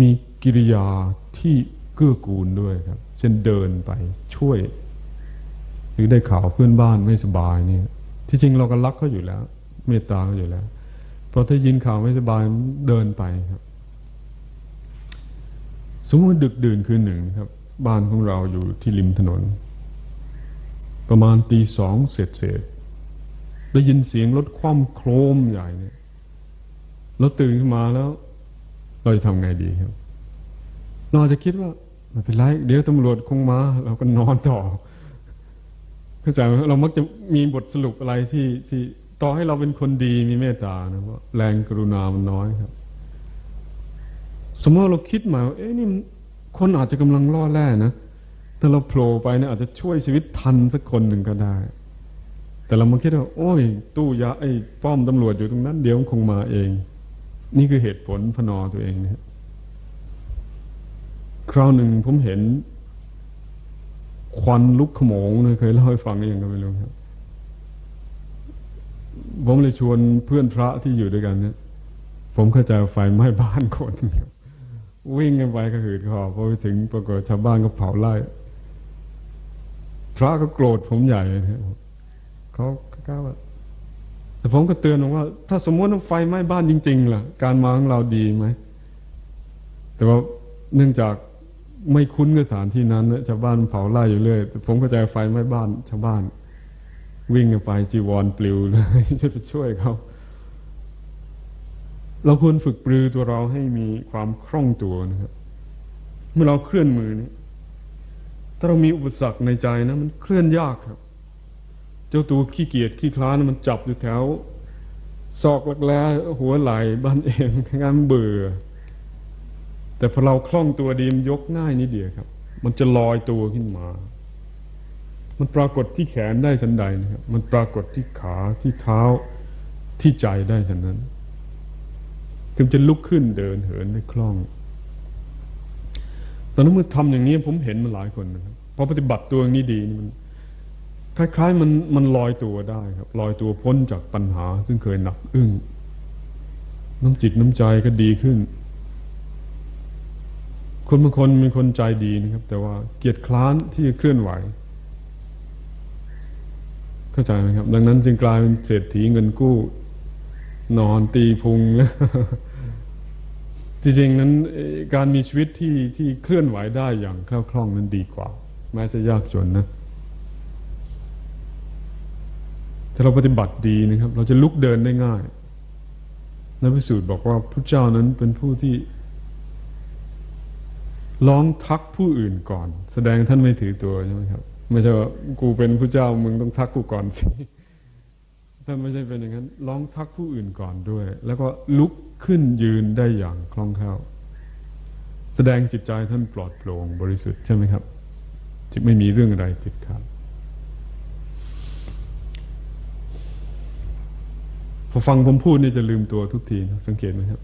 มีกิริยาที่เกื้อกูลด้วยครับ เช่นเดินไปช่วย หรือได้ข่าวเพื่อนบ้านไม่สบายเนี่ย ที่จริงเราก็รักเขาอยู่แล้ว เมตตาเขาอยู่แล้วพอถ้ายินข่าวไม่สบายเดินไปครับ สมมติดึกดื่นคืนหนึ่งครับ บ้านของเราอยู่ที่ริมถนน ประมาณตีสองเสร็จเสร็จได้ยินเสียงรถคว่ำโครมใหญ่เนี่ยเราตื่นขึ้นมาแล้ว เราจะทำไงดีครับ เราจะคิดว่าไม่เป็นไรเดี๋ยวตำรวจคงมา เราก็นอนต่อเข้าใจไหมเรามักจะมีบทสรุปอะไรที่ที่ต่อให้เราเป็นคนดีมีเมตตานะว่าแรงกรุณามันน้อยครับ สมมติเราคิดมาเอ๊ะนี่คนอาจจะกำลังล่อแร่นะแต่เราโผล่ไปเนี่ยอาจจะช่วยชีวิตทันสักคนหนึ่งก็ได้ แต่เรามาคิดว่า โอ้ย ตู้ยาไอ้ป้อมตำรวจอยู่ตรงนั้น เดี๋ยวคงมาเอง นี่คือเหตุผลพนอตัวเองนะครคราวหนึ่งผมเห็น ควันลุกขโมงนะเคยเล่าให้ฟังยังก็ไม่รู้ครับผมเลยชวนเพื่อนพระที่อยู่ด้วยกันเนี่ยผมเข้าใจไฟไหม้บ้านคนวิ่งกันไปก็หืดคอพอไปถึงปรากฏชาวบ้านก็เผาไล่พระก็โกรธผมใหญ่เขาก้าว แต่ผมก็เตือนว่า ถ้าสมมติว่าไฟไหม้บ้านจริงๆล่ะ การมาของเราดีไหม แต่ว่าเนื่องจากไม่คุ้นกับสถานที่นั้นชาวบ้านเผาไล่อยู่เรื่อยผมก็ใจไฟไหม้บ้านชาวบ้าน วิ่งไปจีวรปลิวเลยจะไปช่วยเขาเราควรฝึกปรือตัวเราให้มีความคล่องตัวนะครับ เมื่อเราเคลื่อนมือนี้ถ้าเรามีอุปสรรคในใจนะ มันเคลื่อนยากครับ เจ้าตัวขี้เกียจขี้คลานมันจับอยู่แถวซอกลักแร้หัวไหล่บ้านเองงานเบื่อ แต่พอเราคล่องตัวดีมันยกง่ายนิดเดียวครับ มันจะลอยตัวขึ้นมา มันปรากฏที่แขนได้ทันใดนะครับ มันปรากฏที่ขาที่เท้าที่ใจได้ทันนั้นถึงจะลุกขึ้นเดินเหินได้คล่อง ตอนนั้นเมื่อทำอย่างนี้ผมเห็นมาหลายคนนะครับพอปฏิบัติตัวอย่างนี้ดีมัน คล้ายๆมันมันลอยตัวได้ครับลอยตัวพ้นจากปัญหา ซึ่งเคยหนักอึ้งน้ำจิตน้ำใจก็ดีขึ้น คนบางคนมีคนใจดีนะครับ แต่ว่าเกียรติคล้านที่จะเคลื่อนไหว เข้าใจไหมครับ ดังนั้นจึงกลายเป็นเศรษฐีเงินกู้ นอนตีพุงจริงๆนั้นการมีชีวิตที่ที่เคลื่อนไหวได้อย่างคล่องคล่องนั้นดีกว่า แม้จะยากจนนะ ถ้าเราปฏิบัติดีนะครับ เราจะลุกเดินได้ง่ายนักพิสูจน์บอกว่าพระเจ้านั้นเป็นผู้ที่ลองทักผู้อื่นก่อน แสดงท่านไม่ถือตัวใช่ไหมครับ ไม่ใช่ว่ากูเป็นพระเจ้ามึงต้องทักกูก่อนสิท่านไม่ใช่เป็นอย่างนั้นลองทักผู้อื่นก่อนด้วย แล้วก็ลุกขึ้นยืนได้อย่างคล่องแคล่วแสดงจิตใจท่านปลอดโปร่งบริสุทธิ์ใช่ไหมครับที่ไม่มีเรื่องอะไรติดขัด อฟังผมพูดเนี่ยจะลืมตัวทุกทีสังเกตไหมครับ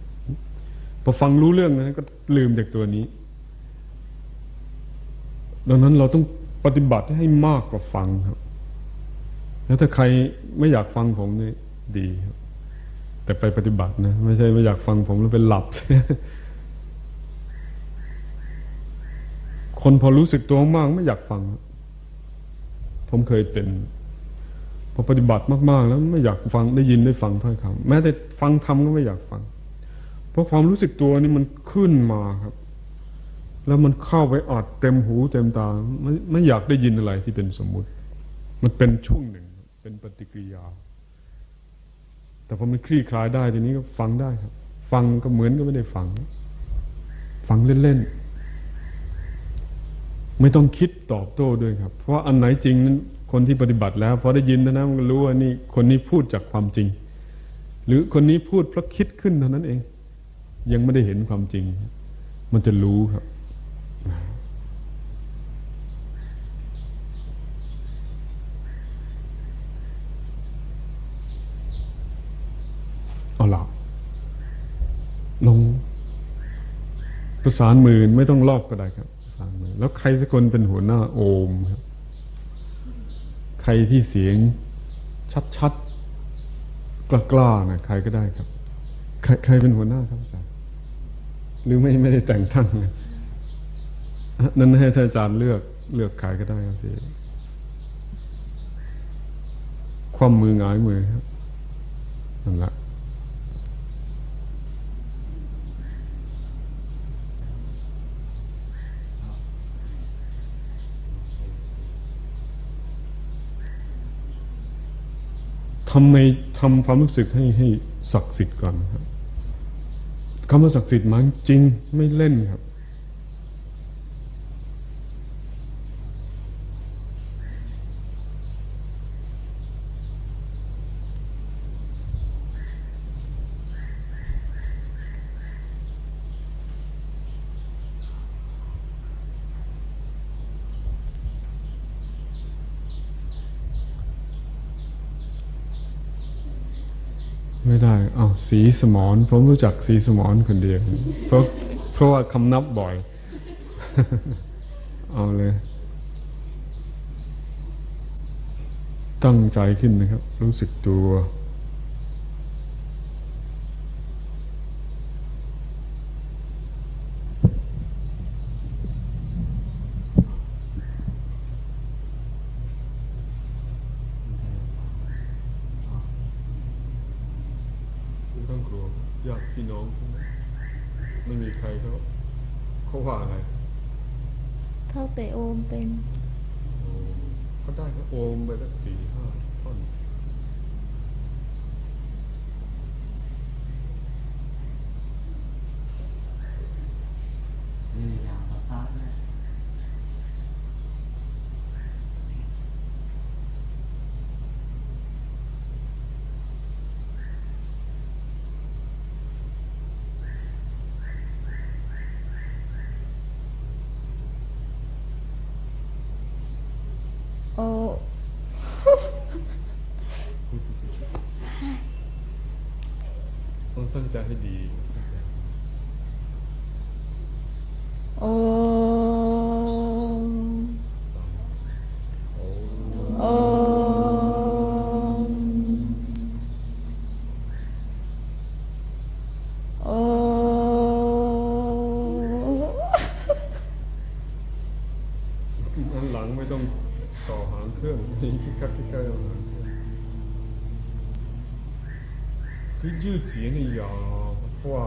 พอฟังรู้เรื่องนั้นก็ลืมจากตัวนี้ ดังนั้นเราต้องปฏิบัติให้มากกว่าฟังครับ แล้วถ้าใครไม่อยากฟังผมเนี่ยดีครับ แต่ไปปฏิบัตินะ ไม่ใช่ไม่อยากฟังผมแล้วเป็นหลับ คนพอรู้สึกตัวมากไม่อยากฟัง ผมเคยเป็น พอปฏิบัติมากๆ แล้วไม่อยากฟังได้ยินได้ฟังถ้อยคำแม้แต่ฟังทำก็ไม่อยากฟัง เพราะความรู้สึกตัวนี่มันขึ้นมาครับ แล้วมันเข้าไปอัดเต็มหูเต็มตาไม่ไม่อยากได้ยินอะไรที่เป็นสมมุติ มันเป็นช่วงหนึ่ง เป็นปฏิกิริยา แต่พอมันคลี่คลายได้ทีนี้ก็ฟังได้ครับ ฟังก็เหมือนก็ไม่ได้ฟัง ฟังเล่นๆไม่ต้องคิดตอบโต้ด้วยครับ เพราะอันไหนจริงนั้น คนที่ปฏิบัติแล้วพอได้ยินนะมันก็รู้ว่านี่คนนี้พูดจากความจริง หรือคนนี้พูดเพราะคิดขึ้นเท่านั้นเอง ยังไม่ได้เห็นความจริง มันจะรู้ครับเอาละลงประสานมือไม่ต้องรอบก็ได้ครับประสานมือแล้วใครสักคนเป็นหัวหน้าโอมครับ ใครที่เสียงชัดๆกล้าๆนะใครก็ได้ครับ ใครใครเป็นหัวหน้าครับอาจารย์หรือไม่ไม่ได้แต่งตั้งนั้นให้ท่านอาจารย์เลือกเลือกขายก็ได้ครับพี่ความมือหงายมือครับนั่นแหละ ทำไมทำความรู้สึกให้ให้ศักดิ์สิทธิ์ก่อนครับคำว่าศักดิ์สิทธิ์มันจริงไม่เล่นครับ ไม่ได้เอาสีสมอนผมรู้จักสีสมอนคนเดียวเพราะเพราะว่าคำนับบ่อย เอาเลย ตั้งใจขึ้นนะครับ รู้สึกตัวญาติพี่น้องใช่ไหมไม่มีใครเขาเขาว่าอะไร เท่าแต่โอมเป็น ก็ได้ก็ โอมไปสักสี่ห้าท่อนนี่อย่างภาษาเนี่ย โอ ต้องตั้งใจให้ดีตั้งใจ โอ โอ้ โอโอ อันหลังไม่ต้องต่อหางเครื่องนี่คือคักที่ใกล้หางคืองคือยืดเสียงให้ยาวเพราะว่า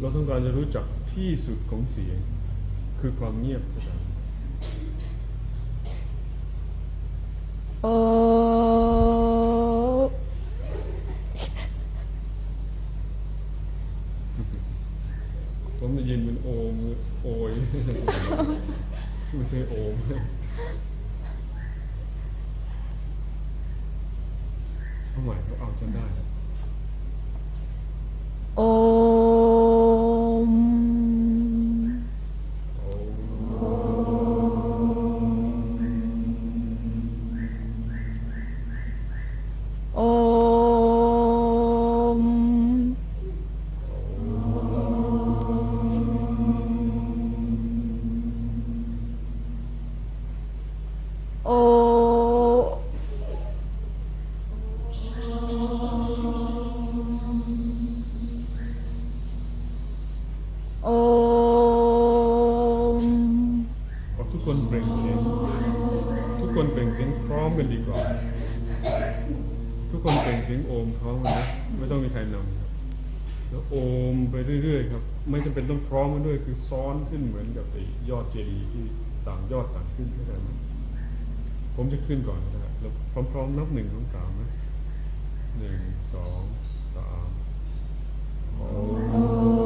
เราต้องการจะรู้จักที่สุดของเสียง คือความเงียบ ขึ้นเหมือนกับไอ้ยอดเจดีย์ที่ต่างยอดต่างขึ้นเข้าใจไหมผมจะขึ้นก่อนก็ได้แล้วพร้อมๆนับหนึ่งสองสามนะหนึ่งสองสามโอ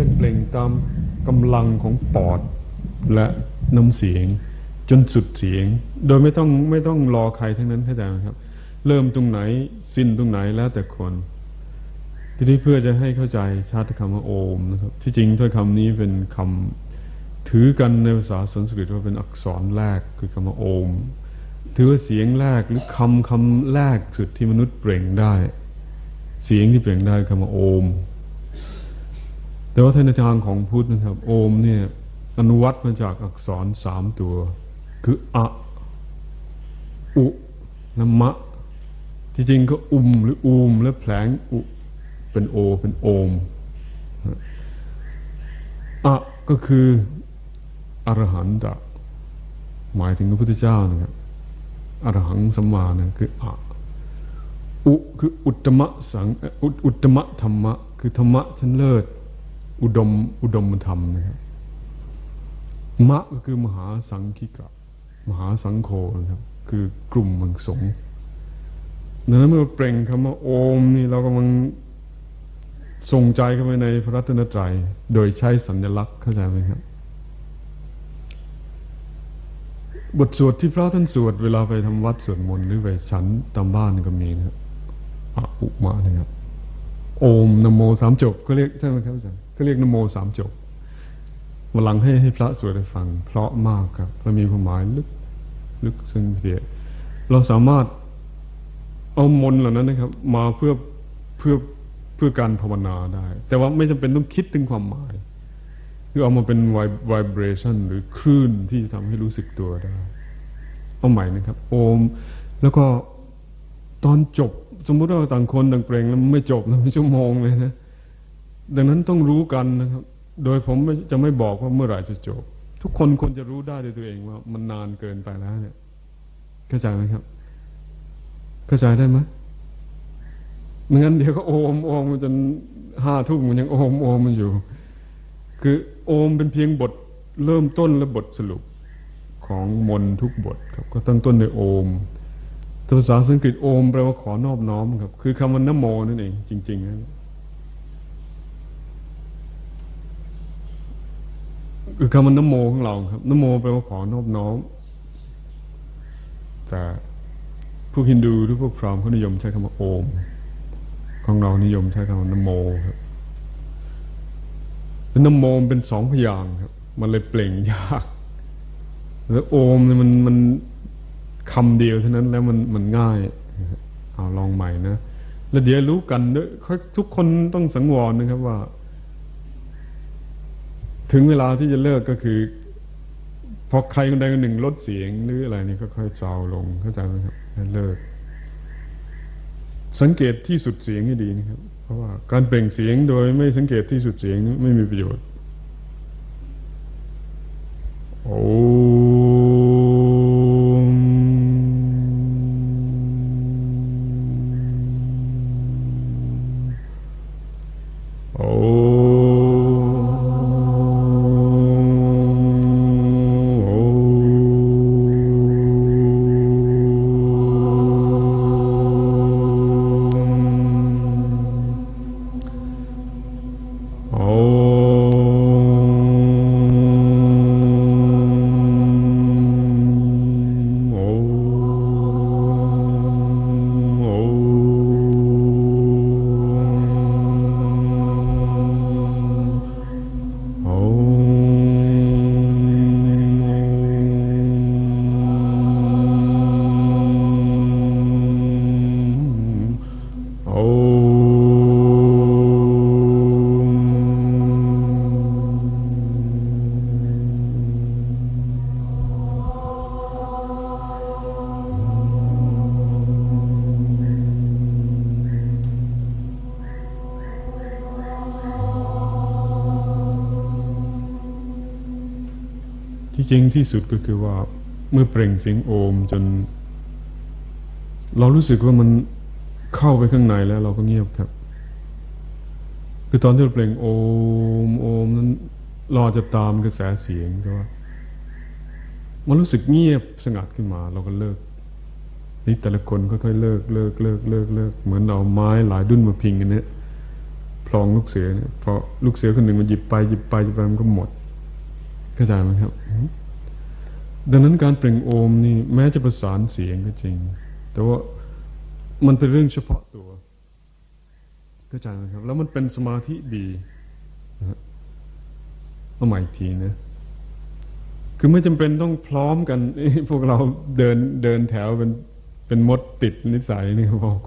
เป็นเปล่งตามกำลังของปอดและน้ำเสียง จนสุดเสียง โดยไม่ต้องไม่ต้องรอใครทั้งนั้นเข้าใจไหมครับ เริ่มตรงไหนสิ้นตรงไหนแล้วแต่คน ทีนี้เพื่อจะให้เข้าใจชาติคำว่าโอมนะครับ ที่จริงถ้อยคำนี้เป็นคำถือกันในภาษาสันสกฤตว่าเป็นอักษรแรกคือคำว่าโอม ถือว่าเสียงแรกหรือคำคำแรกสุดที่มนุษย์เปล่งได้ เสียงที่เปล่งได้คำว่าโอม แต่ว่าในทางของพุทธนะครับ โอมเนี่ยอนุวัตมาจากอักษรสามตัว คืออะอุและมะ ที่จริงก็อุมหรืออูม และแผลงอุ เป็นโอ เป็นโอมอะก็คืออรหันตะหมายถึงพระพุทธเจ้านะครับอรหังสัมมานะคืออะอุคืออุตมะสังอุอุตตมะธรรมะ คือธรรมะชั้นเลิศ อุดมอุดมธรรมนะครับมะก็คือมหาสังคิกะ มหาสังโฆนะครับ คือกลุ่มมังสงฆ์ดังนั้นเมื่อเปล่งคำว่าโอมนี่เรากำลังส่งใจเข้าไปในพระรัตนตรัย โดยใช้สัญลักษณ์เข้าใจไหมครับ บทสวดที่พระท่านสวดเวลาไปทำวัดสวดมนต์หรือไปฉันตามบ้านก็มีนะครับอะอุมานะครับ โอมนโมสามจบก็เรียกใช่ไหมครับอาจารย์ก็เรียกนโมสามจบมาหลังให้ให้พระสวดให้ฟัง เพราะมากครับและมีความหมายลึกลึกซึ้งเดียเราสามารถเอามนเหล่านั้นนะครับ มาเพื่อเพื่อเพื่อการภาวนาได้ แต่ว่าไม่จำเป็นต้องคิดถึงความหมายคือเอามาเป็นไวเบรชันหรือคลื่นที่ทำให้รู้สึกตัวได้ เอาใหม่นะครับ โอม แล้วก็ตอนจบ สมมุติว่าต่างคนต่างเปล่งแล้วไม่จบนะไม่ชั่วโมงเลยนะดังนั้นต้องรู้กันนะครับ โดยผมจะไม่บอกว่าเมื่อไหร่จะจบ ทุกคนควรจะรู้ได้ด้วยตัวเองว่า มันนานเกินไปแล้วเนี่ยเข้าใจไหมครับ เข้าใจได้ไหมไม่งั้นเดี๋ยวก็โอมโอมจนห้าทุ่มมันยังโอมโอมมันอยู่ คือโอมเป็นเพียงบทเริ่มต้นและบทสรุปของมนทุกบทครับ ก็ตั้งต้นด้วยโอม ภาษาสังกฤษโอมแปลว่าขอนอบน้อมครับ คือคำว่านโมนั่นเอง จริงๆนะคือคำว่านโมของเราครับนโมแปลว่าขอนอบน้อม แต่พวกฮินดูหรือพวกพราหมณ์เขานิยมใช้คำว่าโอม ของเรานิยมใช้คำว่านโมครับนโมเป็นสองพยางค์ครับ มันเลยเปล่งยาก แล้วโอมเนี่ยมันมัน คำเดียวเท่านั้นแล้วมันมันง่าย เอาลองใหม่นะ แล้วเดี๋ยวรู้กันด้วยทุกคนต้องสังวรนะครับว่า ถึงเวลาที่จะเลิกก็คือพอใครคนใดคนหนึ่งลดเสียงหรืออะไรนี่ก็ค่อยเบาลงเข้าใจไหมครับเลิก สังเกตที่สุดเสียงให้ดีนะครับ เพราะว่าการเปล่งเสียงโดยไม่สังเกตที่สุดเสียงไม่มีประโยชน์ โอ้ จริงที่สุดก็คือว่าเมื่อเปล่งเสียงโอมจน เรารู้สึกว่ามันเข้าไปข้างในแล้ว เราก็เงียบครับ คือตอนที่เราเปล่งโอมโอมนั้นเราจะตามกระแสเสียงแต่ว่ามันรู้สึกเงียบสงัดขึ้นมา เราก็เลิกนี่แต่ละคนค่อยๆเลิกเลิกเลิกเลิกเลิกเหมือนเราไม้หลายดุนมาพิงกันเนี่ยพลองลูกเสือเนี่ยพอลูกเสือคนหนึ่งมันหยิบไปหยิบไปหยิบไปมันก็หมดเข้าใจไหมครับ ดังนั้นการเปล่งโอมนี่แม้จะประสานเสียงก็จริง แต่ว่ามันเป็นเรื่องเฉพาะตัวเข้าใจไหมครับ แล้วมันเป็นสมาธิดีนะฮะเอาใหม่อีกทีนะคือไม่จำเป็นต้องพร้อมกันพวกเราเดินเดินแถวเป็นเป็นมดติดนิสัยนี่บอก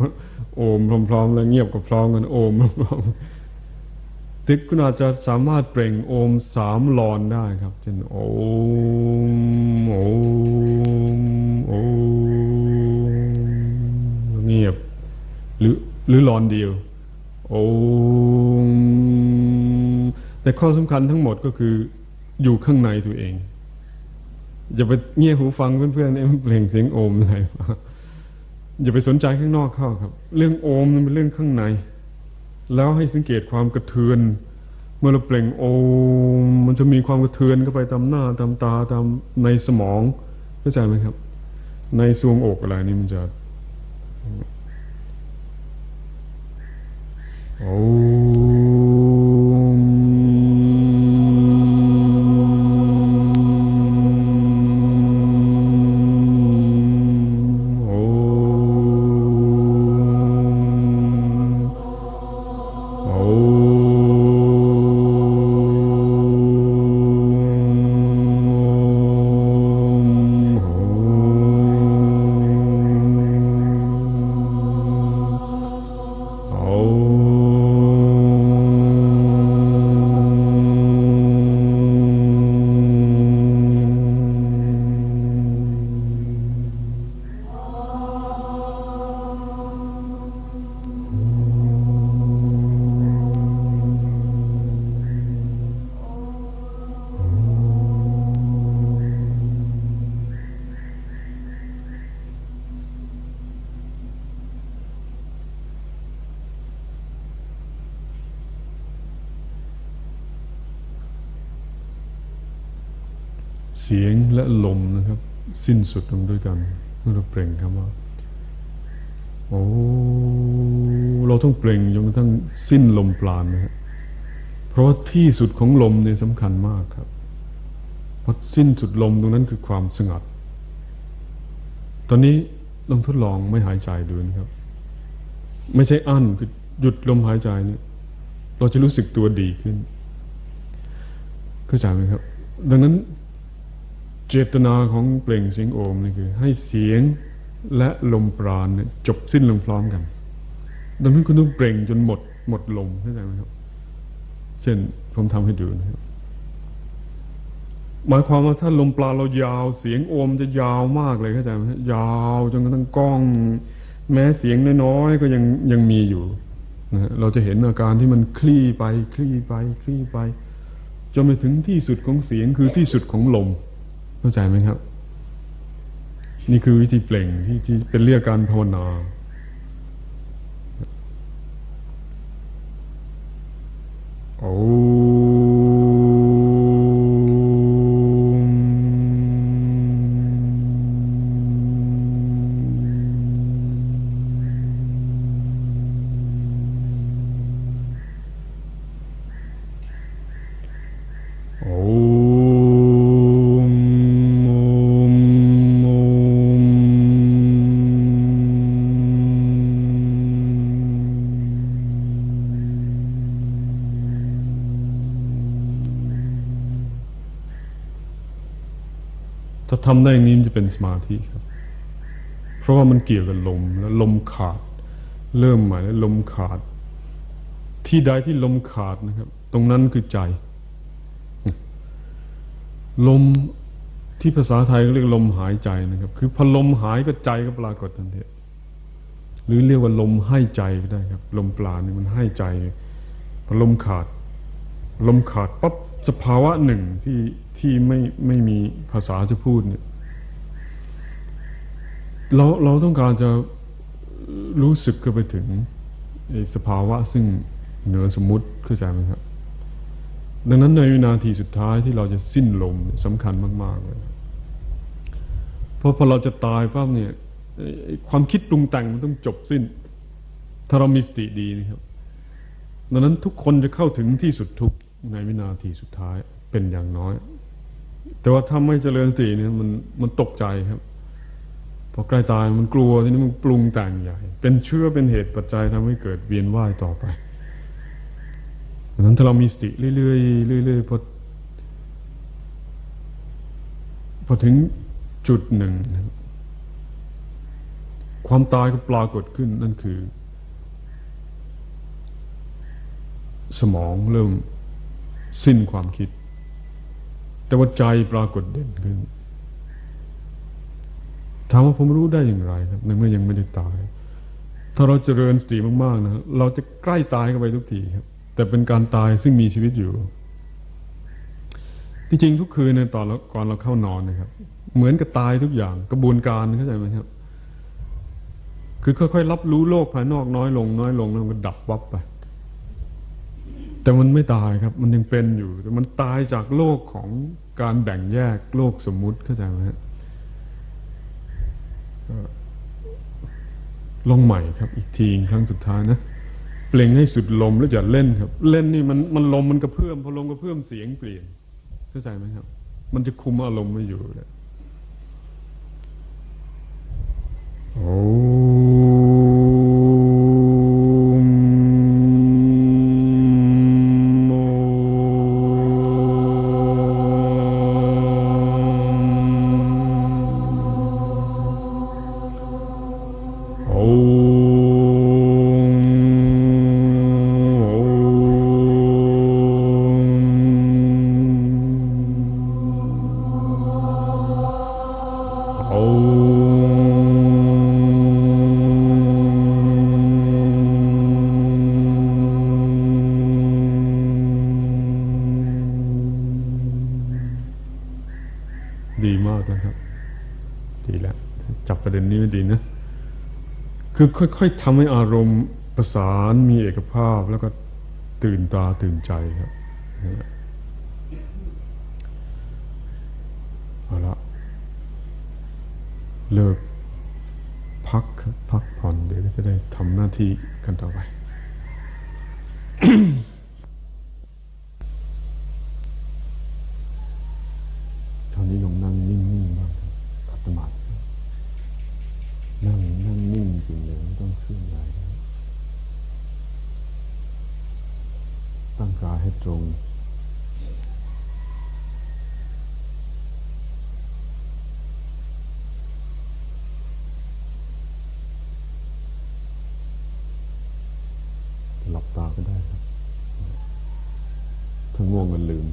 โอมพร้อมๆแล้วเงียบกับพร้อมกันโอมพร้อมๆติกคุณอาจจะสามารถเปล่งโอมสามลอนได้ครับเช่นโอมโอม หรือหรือลอนเดียว โอมแต่ข้อสำคัญทั้งหมดก็คืออยู่ข้างในตัวเอง อย่าไปเงี่ยหูฟังเพื่อนๆเอ้ยมันเปล่งเสียงโอมอะไรอย่าไปสนใจข้างนอกเข้าครับ เรื่องโอมมันเป็นเรื่องข้างใน แล้วให้สังเกตความกระเทือน เมื่อเราเปล่งโอม มันจะมีความกระเทือนเข้าไปตามหน้าตามตาตามในสมองเข้าใจไหมครับ ในซวงอกอะไรนี่มันจะ โสิ้นสุดลงด้วยกันเมื่อเราเปล่งคำว่าโอ้เราต้องเปล่งจนกระทั่งสิ้นลมปราณนะครับเพราะที่สุดของลมเนี่ยสำคัญมากครับเพราะสิ้นสุดลมตรงนั้นคือความสงัด ตอนนี้ลองทดลองไม่หายใจดูนะครับ ไม่ใช่อั้นคือหยุดลมหายใจเนี่ย เราจะรู้สึกตัวดีขึ้น เข้าใจไหมครับ ดังนั้น เจตนาของเปล่งเสียงโอมนี่คือ ให้เสียงและลมปราณเนี่ยจบสิ้นลงพร้อมกัน ดังนั้นคุณต้องเปล่งจนหมดหมดลมเข้าใจไหมครับ เช่นผมทำให้ดูนะครับ หมายความว่าถ้าลมปราณเรายาวเสียงโอมจะยาวมากเลยเข้าใจไหมยาวจนกระทั่งก้อง แม้เสียงน้อยๆก็ยังยังมีอยู่นะฮะเราจะเห็นอาการที่มันคลี่ไป คลี่ไป คลี่ไปจนไปถึงที่สุดของเสียงคือที่สุดของลม เข้าใจไหมครับ นี่คือวิธีเปล่งที่ที่เป็นเรียกการภาวนา ถ้าทำได้อย่างนี้มันจะเป็นสมาธิครับ เพราะว่ามันเกี่ยวกับลมแล้วลมขาด เริ่มใหม่แล้วลมขาด ที่ใดที่ลมขาดนะครับ ตรงนั้นคือใจ ลมที่ภาษาไทยเรียกลมหายใจนะครับ คือพอลมหายก็ใจก็ปรากฏทันทีหรือเรียกว่าลมให้ใจก็ได้ครับ ลมปราณนี่มันให้ใจพอลมขาด ลมขาดปั๊บสภาวะหนึ่งที่ ที่ไม่ไม่มีภาษาจะพูดเนี่ยเราเราต้องการจะรู้สึกก็ไปถึงสภาวะซึ่งเหนือสมมุติเข้าใจไหมครับ ดังนั้นในวินาทีสุดท้ายที่เราจะสิ้นลมสำคัญมาก ๆ เลยเพราะพอเราจะตายปั๊บเนี่ยความคิดปรุงแต่งมันต้องจบสิ้น ถ้าเรามีสติดีนะครับ ดังนั้นทุกคนจะเข้าถึงที่สุดทุกในวินาทีสุดท้ายเป็นอย่างน้อย แต่ว่าถ้าไม่เจริญสติเนี่ยมันมันตกใจครับพอใกล้ตายมันกลัวทีนี้มันปรุงแต่งใหญ่ เป็นเชื้อเป็นเหตุปัจจัยทำให้เกิดเวียนว่ายต่อไปดังนั้นถ้าเรามีสติเรื่อยๆเรื่อยๆพอพอถึงจุดหนึ่ง ความตายก็ปรากฏขึ้นนั่นคือ สมองเริ่มสิ้นความคิด แต่ว่าใจปรากฏเด่นขึ้นถามว่าผมรู้ได้อย่างไรครับในเมื่อยังไม่ได้ตาย ถ้าเราเจริญสติมากๆนะเราจะใกล้ตายเข้าไปทุกทีครับ แต่เป็นการตายซึ่งมีชีวิตอยู่ ที่จริงทุกคืนในตอนก่อนเราเข้านอนนะครับ เหมือนกับตายทุกอย่างกระบวนการเข้าใจไหมครับ คือค่อยๆรับรู้โลกภายนอกน้อยลง น้อยลงแล้วมันก็ดับวับไป แต่มันไม่ตายครับ มันยังเป็นอยู่ แต่มันตายจากโลกของการแบ่งแยกโลกสมมุติเข้าใจไหมลองใหม่ครับ อีกทีครั้งสุดท้ายนะเปล่งให้สุดลมแล้วอย่าเล่นครับ เล่นนี่มันมันลมมันกระเพื่อมพอลมกระเพื่อมเสียงเปลี่ยนเข้าใจไหมครับ มันจะคุมอารมณ์ไม่อยู่เลยโอ้ ค่อยๆทำให้อารมณ์ประสานมีเอกภาพแล้วก็ตื่นตาตื่นใจครับเอาละเลิกพักพักผ่อนเดี๋ยวจะได้ทำหน้าที่กันต่อไป ตอนนี้ลองนั่งนิ่งๆบ้างครับขัดสมาธินั่งนั่งนิ่งจริงเลยไม่ต้องเคลื่อนไหวตั้งกายให้ตรง หลับตาก็ได้ครับ ถ้าง่วงกันลืม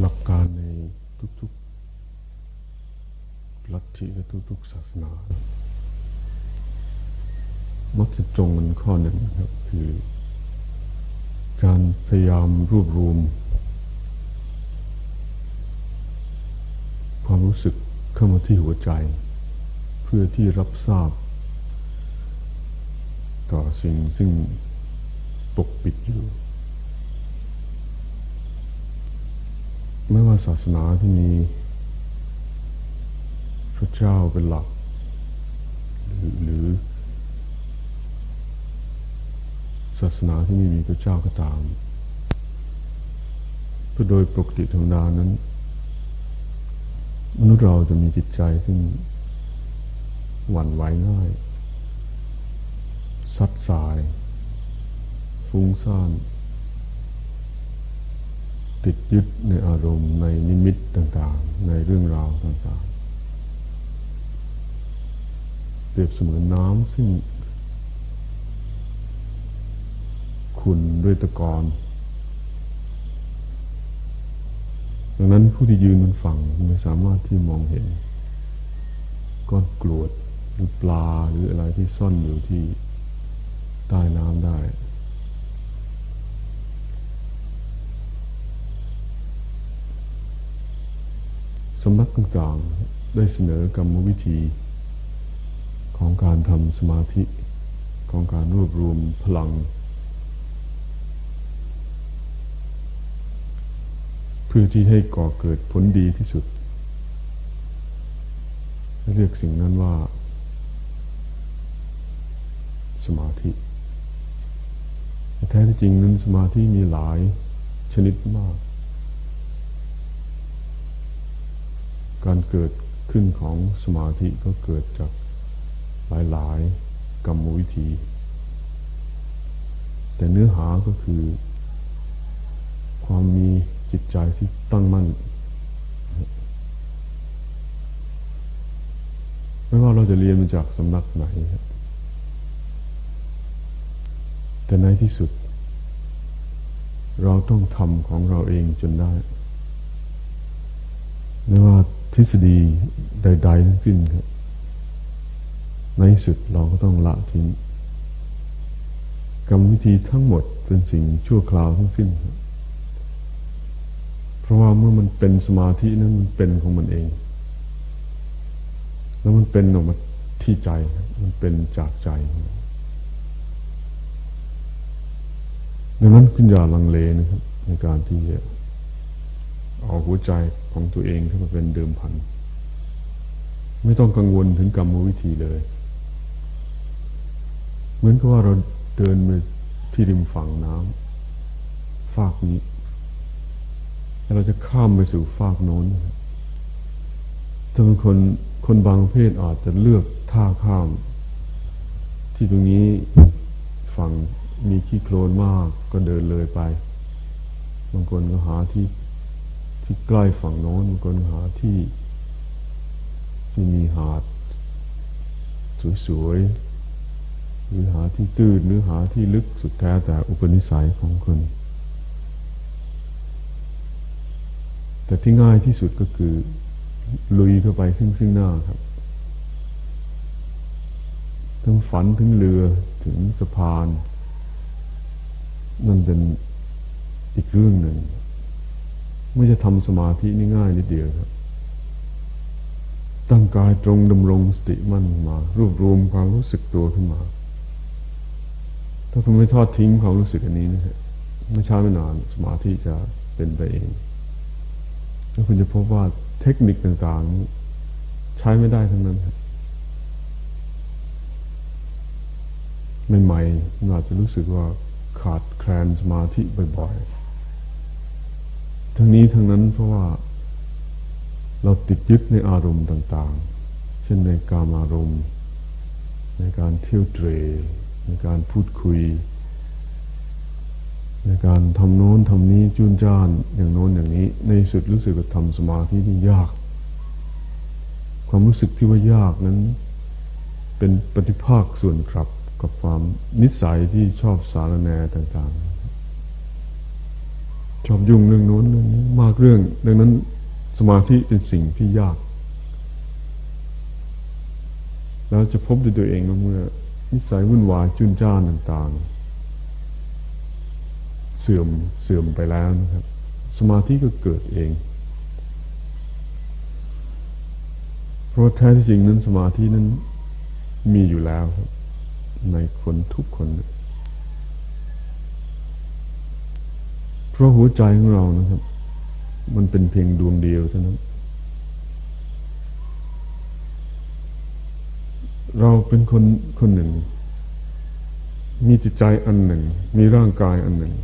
หลักการในทุกๆลัทธิและทุกๆศาสนา มักจะตรงกันข้อหนึ่งครับ คือ การพยายามรวบรวม ความรู้สึกเข้ามาที่หัวใจ เพื่อที่รับทราบ ต่อสิ่งซึ่งปกปิดอยู่ ไม่ว่าศาสนาที่มีพระเจ้าเป็นหลัก หรือ ศาสนาที่ไม่มีพระเจ้าก็ตามเพราะโดยปกติธรรมดานั้นมนุษย์เราจะมีจิตใจซึ่งหวั่นไหวง่าย ซัดสาย ฟุ้งซ่าน ติดยึดในอารมณ์ในนิมิตต่างๆ ในเรื่องราวต่างๆ เปรียบเสมือนน้ำซึ่งขุ่นด้วยตะกอนดังนั้นผู้ที่ยืนบนฝั่งไม่สามารถที่มองเห็นก้อนกรวดหรือปลาหรืออะไรที่ซ่อนอยู่ที่ใต้น้ำได้ สำนักต่างๆได้เสนอกรรมวิธี ของการทำสมาธิของการรวบรวมพลังเพื่อพื่อที่ให้ก่อเกิดผลดีที่สุด เรียกสิ่งนั้นว่า สมาธิแท้ที่จริงนั้นสมาธิมีหลายชนิดมาก การเกิดขึ้นของสมาธิก็เกิดจากหลาย ๆ กรรมวิธี แต่เนื้อหาก็คือ ความมีจิตใจที่ตั้งมั่น ไม่ว่าเราจะเรียนมาจากสำนักไหน แต่ในที่สุด เราต้องทำของเราเองจนได้ ไม่ว่า ทฤษฎีใดๆทั้งสิ้นครับ ในสุดเราก็ต้องละทิ้งกรรมวิธีทั้งหมดเป็นสิ่งชั่วคราวทั้งสิ้นครับเพราะว่าเมื่อมันเป็นสมาธินั้นมันเป็นของมันเอง แล้วมันเป็นออกมาที่ใจ มันเป็นจากใจดังนั้นคุณอย่าลังเลนะครับ ในการที่จะเอาหัวใจ ของตัวเองเข้ามาเป็นเดิมพัน ไม่ต้องกังวลถึงกรรมวิธีเลย เหมือนกับว่าเราเดินไปที่ริมฝั่งน้ำฝากนี้แล้วเราจะข้ามไปสู่ฟากโน้นถ้าเป็นคนคนบางเพศอาจจะเลือกท่าข้าม ที่ตรงนี้ฝั่งมีขี้โคลนมากก็เดินเลยไป บางคนก็หาที่ ที่ใกล้ฝั่งโน้นบางคนหาที่ที่มีหาด สวยๆหรือหาที่ตื้นหรือหาที่ลึกสุดแท้แต่อุปนิสัยของคน แต่ที่ง่ายที่สุดก็คือ ลุยเข้าไปซึ่งซึ่งหน้าครับทั้งฝันถึงเรือถึงสะพาน นั่นเป็นอีกเรื่องหนึ่ง ไม่จะทำสมาธินี่ง่ายนิดเดียวครับ ตั้งกายตรงดำรงสติมั่นมา รวบรวมความรู้สึกตัวขึ้นมา ถ้าคุณไม่ทอดทิ้งความรู้สึกอันนี้นะฮะไม่ช้าไม่นานสมาธิจะเป็นไปเอง แล้วคุณจะพบว่าเทคนิคต่างๆ ใช้ไม่ได้ทั้งนั้นครับใหม่ๆอาจจะรู้สึกว่าขาดแคลนสมาธิบ่อยๆ ทั้งนี้ทั้งนั้นเพราะว่าเราติดยึดในอารมณ์ต่าง ๆ เช่นในกามอารมณ์ ในการเที่ยวเตร ในการพูดคุย ในการทำโน้นทำนี้จุนจ้านอย่างโน้นอย่างนี้ ในสุดรู้สึกว่าทำสมาธินี่ยาก ความรู้สึกที่ว่ายากนั้น เป็นปฏิภาคส่วนครับกับความนิสัยที่ชอบสารแนต่าง ๆ ชอบยุ่งเรื่องโน้นเรื่องนี้มากเรื่อง ดังนั้นสมาธิเป็นสิ่งที่ยาก แล้วจะพบด้วยตัวเองเมื่อนิสัยวุ่นวายจุนจ้านต่างๆ เสื่อมเสื่อมไปแล้วนะครับ สมาธิก็เกิดเอง เพราะแท้ที่จริงนั้นสมาธินั้นมีอยู่แล้วครับในคนทุกคน เพราะหัวใจของเรานะครับ มันเป็นเพียงดวงเดียวเท่านั้น เราเป็นคนคนหนึ่ง มีจิตใจอันหนึ่ง มีร่างกายอันหนึ่ง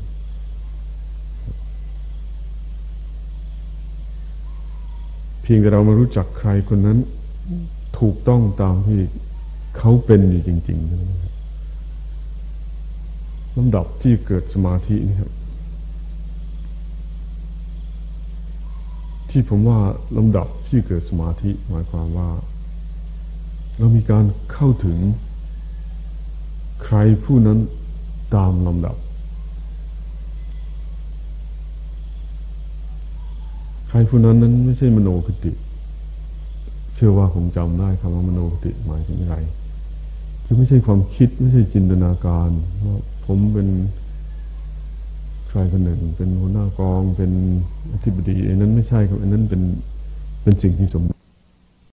เพียงแต่เรามารู้จักใครคนนั้น ถูกต้องตามที่เขาเป็นอยู่จริงๆนะครับลำดับที่เกิดสมาธินี่ครับ ที่ผมว่าลำดับที่เกิดสมาธิหมายความว่า เรามีการเข้าถึงใครผู้นั้นตามลำดับ ใครผู้นั้นนั้นไม่ใช่มโนคติ เชื่อว่าผมจำได้คำว่ามโนคติหมายถึงอะไร คือไม่ใช่ความคิดไม่ใช่จินตนาการว่าผมเป็น ใครคนหนึ่งเป็นหัวหน้ากองเป็นอธิบดีอันนั้นไม่ใช่ครับอันนั้นเป็นเป็นสิ่งที่สม